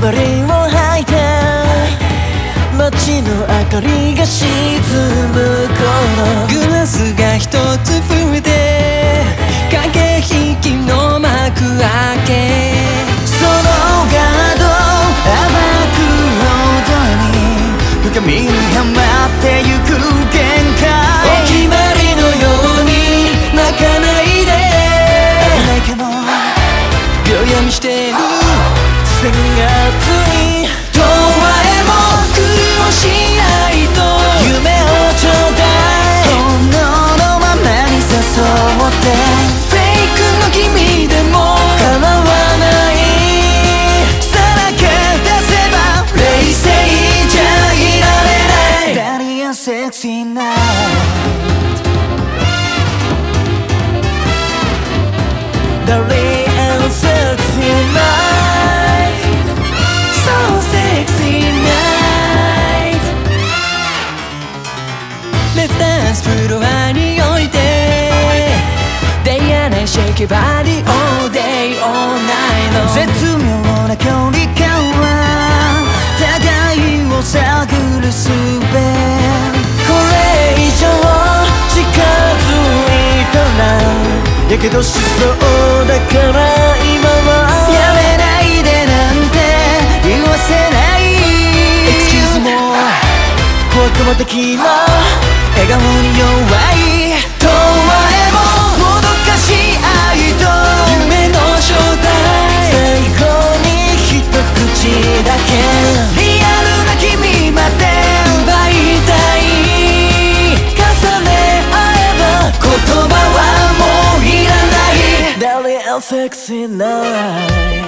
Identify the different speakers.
Speaker 1: バリを吐いて街の明かりが沈む頃。
Speaker 2: グラスが一つ増えて駆け引きの幕開け。
Speaker 1: そのガード暴く音に深みにはまってゆく限界。
Speaker 2: お決まりのように泣かないで。
Speaker 1: ないかも
Speaker 2: 秒読みしてる
Speaker 1: 線が熱い
Speaker 2: 永遠も苦労しないと
Speaker 1: 夢をちょうだい本能のままに誘って
Speaker 2: フェイクの君でも
Speaker 1: 構わないさらけ出せば冷静じゃいられないダリアセクシーナ
Speaker 2: ダンスフロアにおいて Day and night shake your body all day all night long
Speaker 1: 絶妙な距離感は互いを探る術。これ以上近づいたらやけどしそうだから今は。やめないでなんて言わせない。
Speaker 2: Excuse me
Speaker 1: 怖くも敵の笑顔に弱い永遠ももどかしい愛と
Speaker 2: 夢の正体。
Speaker 1: 最後に一口だけリアルな君まで
Speaker 2: 奪いたい。
Speaker 1: 重ね合えば言葉はもういらない Daily and sexy night